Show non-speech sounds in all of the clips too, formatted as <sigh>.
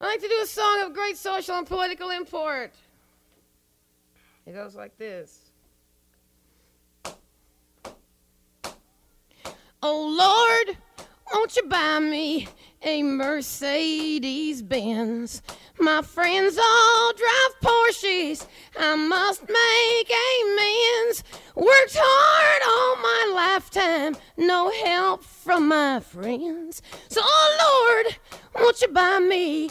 I like to do a song of great social and political import. It goes like this. Oh Lord, won't you buy me a Mercedes Benz? My friends all drive Porsches. I must make amends. Worked hard all my lifetime, no help from my friends. So, oh Lord, won't you buy me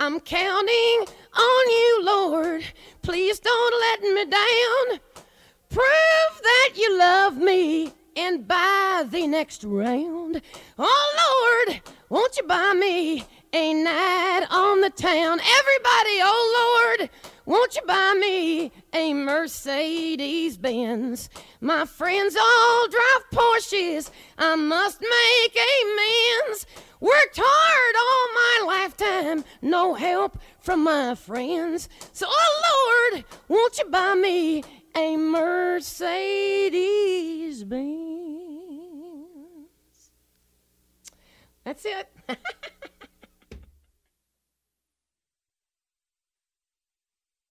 I'm counting on you, Lord. Please don't let me down. Prove that you love me and buy the next round. Oh Lord, won't you buy me a night on the town? Everybody, oh Lord, won't you buy me a Mercedes Benz? My friends all drive Porsches. I must make amends. Worked hard lifetime, no help from my friends. So, oh Lord, won't you buy me a Mercedes Benz? That's it. <laughs>